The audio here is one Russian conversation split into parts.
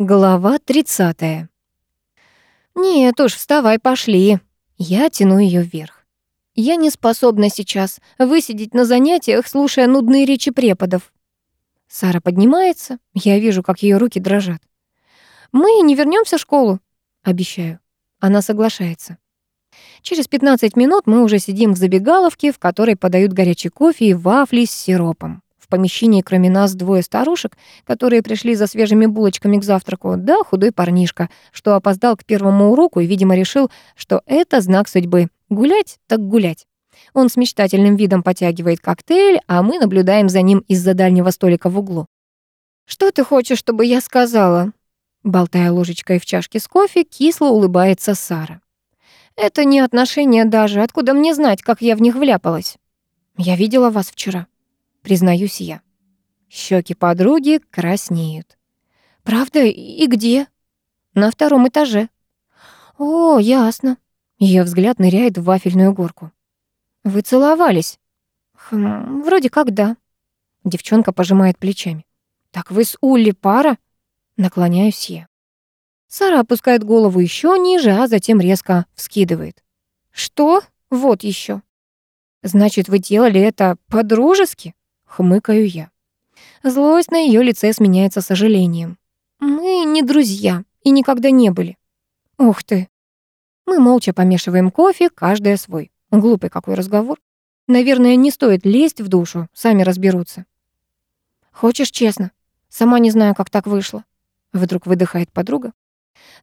Глава 30. Нет уж, вставай, пошли. Я тяну ее вверх. Я не способна сейчас высидеть на занятиях, слушая нудные речи преподов. Сара поднимается, я вижу, как ее руки дрожат. Мы не вернемся в школу, обещаю. Она соглашается. Через 15 минут мы уже сидим в забегаловке, в которой подают горячий кофе и вафли с сиропом. В помещении кроме нас двое старушек, которые пришли за свежими булочками к завтраку, да худой парнишка, что опоздал к первому уроку и, видимо, решил, что это знак судьбы. Гулять так гулять. Он с мечтательным видом потягивает коктейль, а мы наблюдаем за ним из-за дальнего столика в углу. «Что ты хочешь, чтобы я сказала?» Болтая ложечкой в чашке с кофе, кисло улыбается Сара. «Это не отношения даже. Откуда мне знать, как я в них вляпалась?» «Я видела вас вчера», признаюсь я. Щеки подруги краснеют. «Правда? И где?» «На втором этаже». «О, ясно». Ее взгляд ныряет в вафельную горку. «Вы целовались?» «Хм, вроде как да». Девчонка пожимает плечами. «Так вы с Улли пара?» Наклоняюсь я. Сара опускает голову еще ниже, а затем резко вскидывает. «Что? Вот еще. Значит, вы делали это по-дружески?» Хмыкаю я. Злость на ее лице сменяется сожалением. Мы не друзья и никогда не были. Ух ты. Мы молча помешиваем кофе, каждая свой. Глупый какой разговор. Наверное, не стоит лезть в душу, сами разберутся. Хочешь честно? Сама не знаю, как так вышло. Вдруг выдыхает подруга.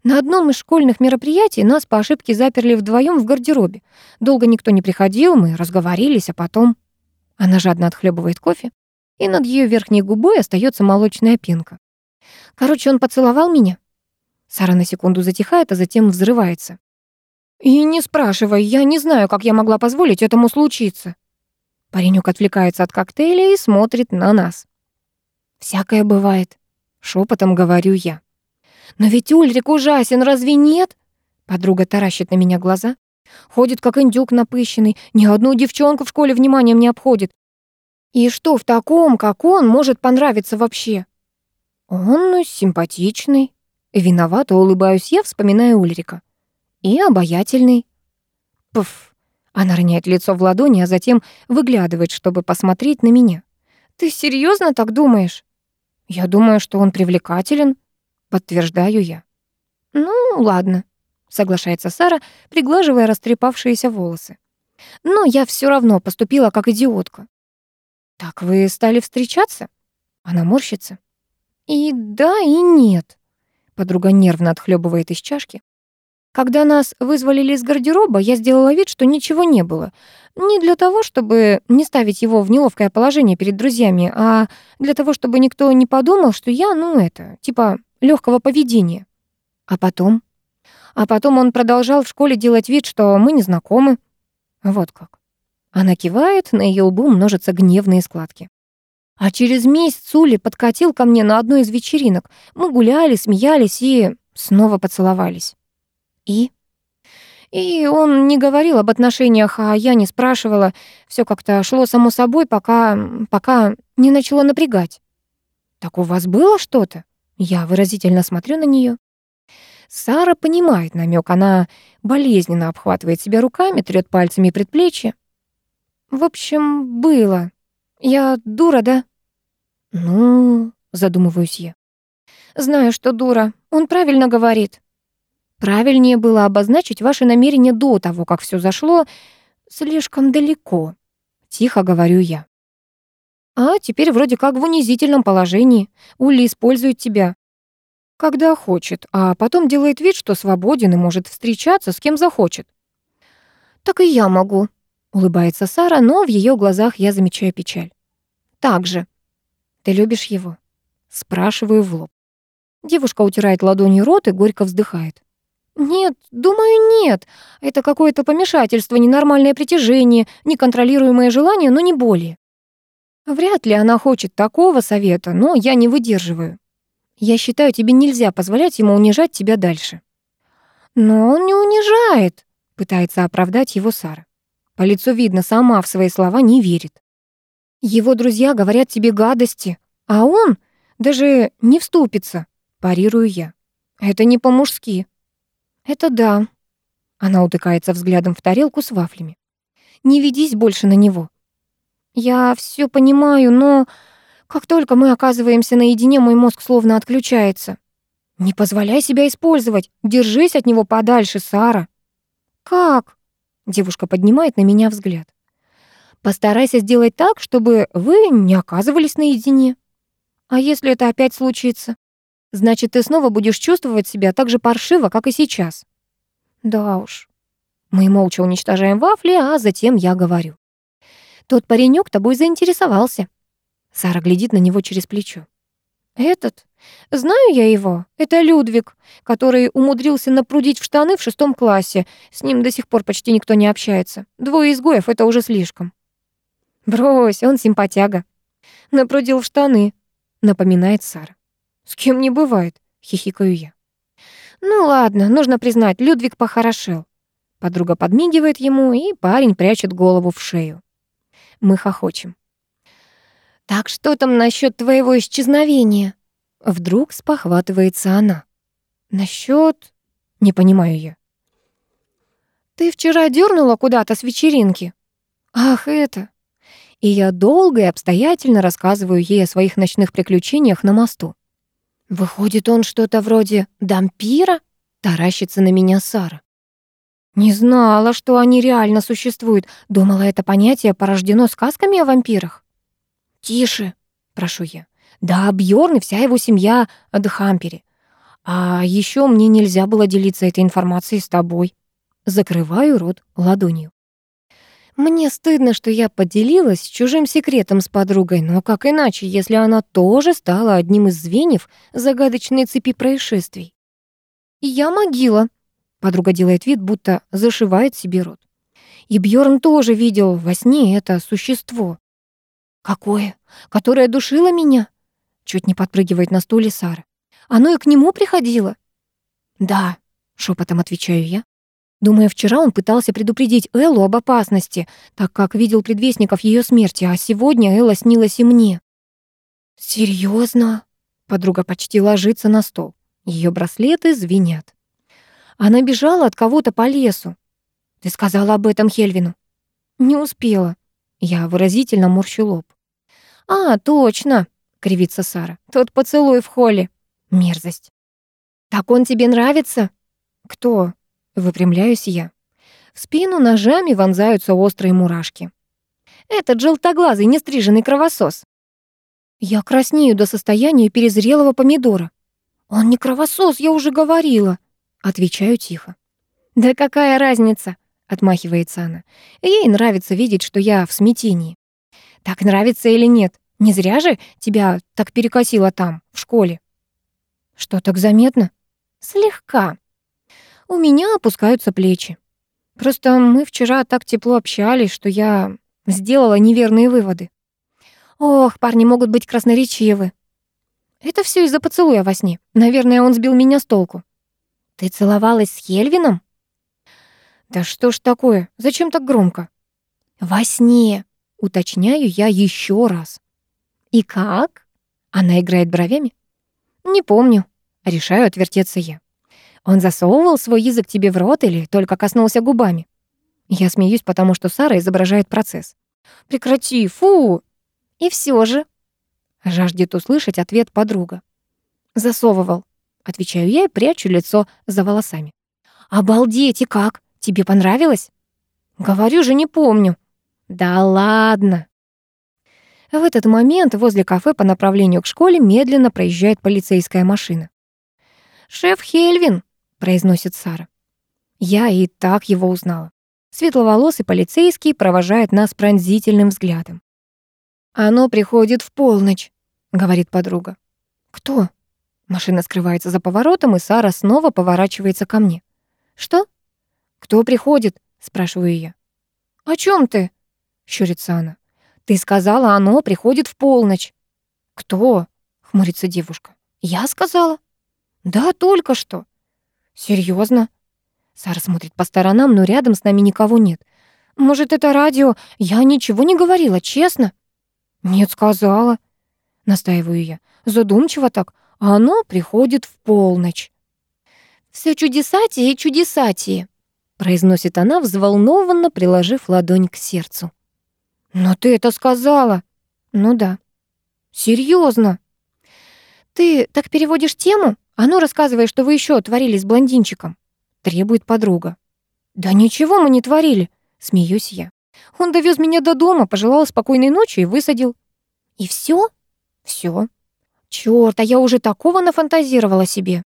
На одном из школьных мероприятий нас по ошибке заперли вдвоем в гардеробе. Долго никто не приходил, мы разговорились, а потом... Она жадно отхлебывает кофе, и над ее верхней губой остается молочная пенка. Короче, он поцеловал меня. Сара на секунду затихает, а затем взрывается. «И не спрашивай, я не знаю, как я могла позволить этому случиться». Паренек отвлекается от коктейля и смотрит на нас. «Всякое бывает», — шепотом говорю я. «Но ведь Ульрик ужасен, разве нет?» Подруга таращит на меня глаза. Ходит, как индюк напыщенный, ни одну девчонку в школе вниманием не обходит. И что в таком, как он, может понравиться вообще? Он симпатичный. Виновато улыбаюсь я, вспоминая Ульрика. И обаятельный. Пф. Она роняет лицо в ладони, а затем выглядывает, чтобы посмотреть на меня. Ты серьезно так думаешь? Я думаю, что он привлекателен, подтверждаю я. Ну, ладно соглашается Сара, приглаживая растрепавшиеся волосы. Но я все равно поступила как идиотка. Так вы стали встречаться? Она морщится. И да, и нет. Подруга нервно отхлебывает из чашки. Когда нас вызволили из гардероба, я сделала вид, что ничего не было. Не для того, чтобы не ставить его в неловкое положение перед друзьями, а для того, чтобы никто не подумал, что я, ну это, типа легкого поведения. А потом а потом он продолжал в школе делать вид, что мы не знакомы. Вот как. Она кивает, на ее лбу множатся гневные складки. А через месяц Ули подкатил ко мне на одной из вечеринок. Мы гуляли, смеялись и снова поцеловались. И? И он не говорил об отношениях, а я не спрашивала. Все как-то шло само собой, пока... пока не начало напрягать. «Так у вас было что-то?» Я выразительно смотрю на нее. Сара понимает намек, она болезненно обхватывает себя руками, трёт пальцами предплечье. В общем, было. Я дура, да? Ну, задумываюсь я. Знаю, что дура. Он правильно говорит. Правильнее было обозначить ваши намерения до того, как все зашло слишком далеко. Тихо говорю я. А теперь вроде как в унизительном положении. Ули использует тебя. Когда хочет, а потом делает вид, что свободен и может встречаться с кем захочет. «Так и я могу», — улыбается Сара, но в ее глазах я замечаю печаль. «Так же. Ты любишь его?» Спрашиваю в лоб. Девушка утирает ладонью рот и горько вздыхает. «Нет, думаю, нет. Это какое-то помешательство, ненормальное притяжение, неконтролируемое желание, но не более. Вряд ли она хочет такого совета, но я не выдерживаю. Я считаю, тебе нельзя позволять ему унижать тебя дальше». «Но он не унижает», — пытается оправдать его Сара. По лицу видно, сама в свои слова не верит. Его друзья говорят тебе гадости, а он даже не вступится. Парирую я. Это не по-мужски. Это да. Она утыкается взглядом в тарелку с вафлями. Не ведись больше на него. Я все понимаю, но как только мы оказываемся наедине, мой мозг словно отключается. Не позволяй себя использовать. Держись от него подальше, Сара. Как? Девушка поднимает на меня взгляд. Постарайся сделать так, чтобы вы не оказывались наедине. А если это опять случится? Значит, ты снова будешь чувствовать себя так же паршиво, как и сейчас. Да уж. Мы молча уничтожаем вафли, а затем я говорю. Тот паренек тобой заинтересовался. Сара глядит на него через плечо. Этот? Знаю я его. Это Людвиг, который умудрился напрудить в штаны в шестом классе. С ним до сих пор почти никто не общается. Двое изгоев — это уже слишком. Брось, он симпатяга. Напрудил в штаны, напоминает Сара. С кем не бывает, хихикаю я. Ну ладно, нужно признать, Людвиг похорошел. Подруга подмигивает ему, и парень прячет голову в шею. Мы хохочем. «Так что там насчет твоего исчезновения?» Вдруг спохватывается она. «Насчет...» Не понимаю я. «Ты вчера дернула куда-то с вечеринки?» «Ах, это...» И я долго и обстоятельно рассказываю ей о своих ночных приключениях на мосту. «Выходит, он что-то вроде дампира?» Таращится на меня Сара. «Не знала, что они реально существуют. Думала, это понятие порождено сказками о вампирах». «Тише», — прошу я. «Да, Бьорн и вся его семья в Хампере. А еще мне нельзя было делиться этой информацией с тобой». Закрываю рот ладонью. Мне стыдно, что я поделилась чужим секретом с подругой, но как иначе, если она тоже стала одним из звеньев загадочной цепи происшествий? «Я могила», — подруга делает вид, будто зашивает себе рот. И Бьорн тоже видел во сне это существо. «Какое? Которое душило меня?» Чуть не подпрыгивает на стуле Сара. «Оно и к нему приходило?» «Да», — шепотом отвечаю я. Думаю, вчера он пытался предупредить Эллу об опасности, так как видел предвестников ее смерти, а сегодня Элла снилась и мне. Серьезно? Подруга почти ложится на стол. Ее браслеты звенят. Она бежала от кого-то по лесу. Ты сказала об этом Хельвину? Не успела. Я выразительно морщу лоб. «А, точно!» — кривится Сара. «Тот поцелуй в холле. Мерзость». «Так он тебе нравится?» «Кто?» — выпрямляюсь я. В спину ножами вонзаются острые мурашки. «Этот желтоглазый нестриженный кровосос». Я краснею до состояния перезрелого помидора. «Он не кровосос, я уже говорила», — отвечаю тихо. «Да какая разница?» — отмахивается она. «Ей нравится видеть, что я в смятении. Так нравится или нет? Не зря же тебя так перекосило там, в школе. Что, так заметно? Слегка. У меня опускаются плечи. Просто мы вчера так тепло общались, что я сделала неверные выводы. Ох, парни могут быть красноречивы. Это все из-за поцелуя во сне. Наверное, он сбил меня с толку. Ты целовалась с Хельвином? Да что ж такое? Зачем так громко? Во сне. Уточняю я еще раз. «И как?» Она играет бровями. «Не помню». Решаю отвертеться я. «Он засовывал свой язык тебе в рот или только коснулся губами?» Я смеюсь, потому что Сара изображает процесс. «Прекрати, фу!» «И все же...» Жаждет услышать ответ подруга. «Засовывал», — отвечаю я и прячу лицо за волосами. «Обалдеть, и как? Тебе понравилось?» «Говорю же, не помню», да ладно. В этот момент возле кафе по направлению к школе медленно проезжает полицейская машина. «Шеф Хельвин», — произносит Сара. Я и так его узнала. Светловолосый полицейский провожает нас пронзительным взглядом. «Оно приходит в полночь», — говорит подруга. «Кто?» Машина скрывается за поворотом, и Сара снова поворачивается ко мне. «Что?» «Кто приходит?» — спрашиваю я. «О чем ты?» — щурится она. «Ты сказала, оно приходит в полночь». «Кто?» — хмурится девушка. «Я сказала?» «Да, только что». «Серьезно?» Сара смотрит по сторонам, но рядом с нами никого нет. «Может, это радио? Я ничего не говорила, честно?» «Нет, сказала», — настаиваю я. «Задумчиво так. оно приходит в полночь. «Все чудесатие и чудесатие», — произносит она, взволнованно приложив ладонь к сердцу. «Но ты это сказала!» «Ну да». «Серьезно?» «Ты так переводишь тему? А ну, рассказывай, что вы еще творили с блондинчиком», — требует подруга. «Да ничего мы не творили», — смеюсь я. «Он довез меня до дома, пожелал спокойной ночи и высадил». «И все? Все. Чёрт, а я уже такого нафантазировала себе.